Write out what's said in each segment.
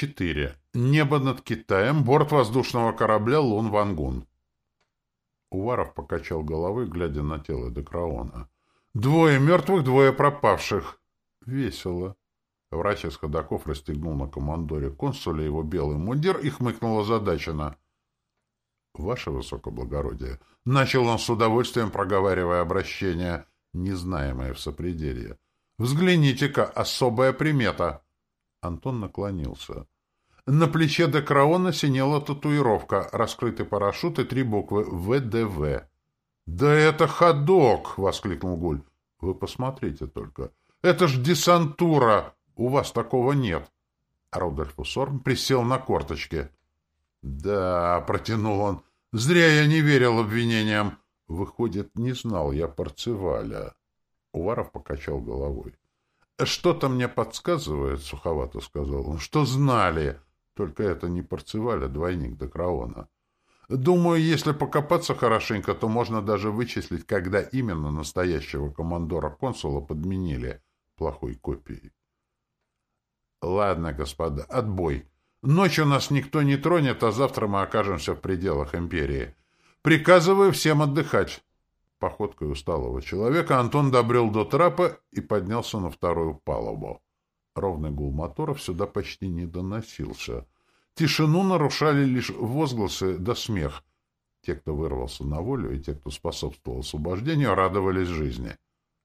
4. Небо над Китаем. Борт воздушного корабля Лун Вангун. Уваров покачал головой, глядя на тело Декраона. «Двое мертвых, двое пропавших!» «Весело!» Врач из ходаков расстегнул на командоре консуля его белый мундир и хмыкнул озадаченно. «Ваше высокоблагородие!» Начал он с удовольствием, проговаривая обращение, незнаемое в сопределье. «Взгляните-ка, особая примета!» Антон наклонился. На плече Декраона синела татуировка, раскрытый парашют и три буквы «ВДВ». «Да это ходок!» — воскликнул Гуль. «Вы посмотрите только. Это ж десантура! У вас такого нет!» Рудольф Усорм присел на корточки. «Да», — протянул он, — «зря я не верил обвинениям. Выходит, не знал я Парцеваля». Уваров покачал головой. «Что-то мне подсказывает, — суховато сказал он, — что знали. Только это не Парцеваля, двойник Декраона. Думаю, если покопаться хорошенько, то можно даже вычислить, когда именно настоящего командора-консула подменили плохой копией. Ладно, господа, отбой. Ночью нас никто не тронет, а завтра мы окажемся в пределах империи. Приказываю всем отдыхать. Походкой усталого человека Антон добрел до трапа и поднялся на вторую палубу. Ровный гул моторов сюда почти не доносился. Тишину нарушали лишь возгласы да смех. Те, кто вырвался на волю, и те, кто способствовал освобождению, радовались жизни.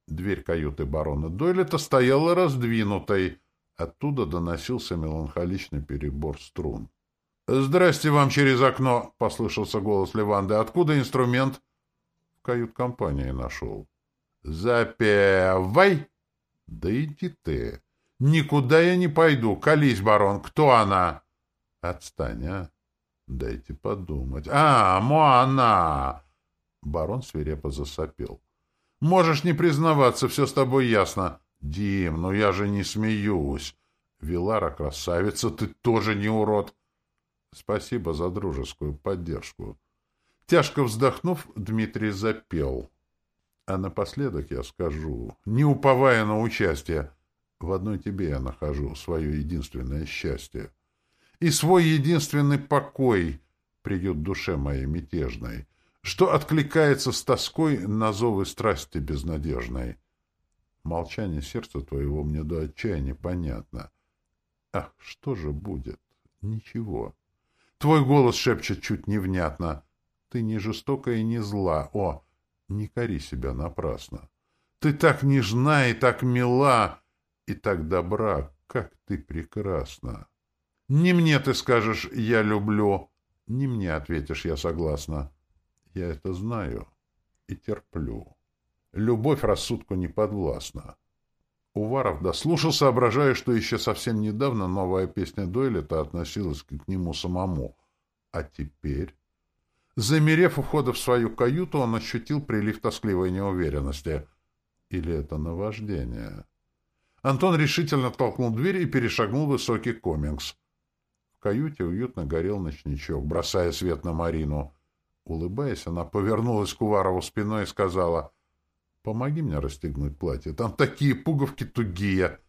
Дверь каюты барона Дойлета стояла раздвинутой. Оттуда доносился меланхоличный перебор струн. «Здрасте вам через окно!» — послышался голос Леванды. «Откуда инструмент?» «В кают-компании нашел». «Запевай!» «Да иди ты!» «Никуда я не пойду! Колись, барон! Кто она?» Отстань, а? Дайте подумать. А, Моана! Барон свирепо засопел. Можешь не признаваться, все с тобой ясно. Дим, ну я же не смеюсь. Вилара красавица, ты тоже не урод. Спасибо за дружескую поддержку. Тяжко вздохнув, Дмитрий запел. А напоследок я скажу, не уповая на участие, в одной тебе я нахожу свое единственное счастье и свой единственный покой придет душе моей мятежной, что откликается с тоской на зовы страсти безнадежной. Молчание сердца твоего мне до отчаяния понятно. Ах, что же будет? Ничего. Твой голос шепчет чуть невнятно. Ты не жестока и не зла. О, не кори себя напрасно. Ты так нежна и так мила, и так добра, как ты прекрасна. Не мне ты скажешь «я люблю», не мне ответишь «я согласна». Я это знаю и терплю. Любовь рассудку не подвластна. Уваров дослушал, соображая, что еще совсем недавно новая песня Дойлета относилась к нему самому. А теперь... Замерев у входа в свою каюту, он ощутил прилив тоскливой неуверенности. Или это наваждение? Антон решительно толкнул дверь и перешагнул высокий комингс каюте уютно горел ночничок, бросая свет на Марину. Улыбаясь, она повернулась к Уварову спиной и сказала, «Помоги мне расстегнуть платье, там такие пуговки тугие».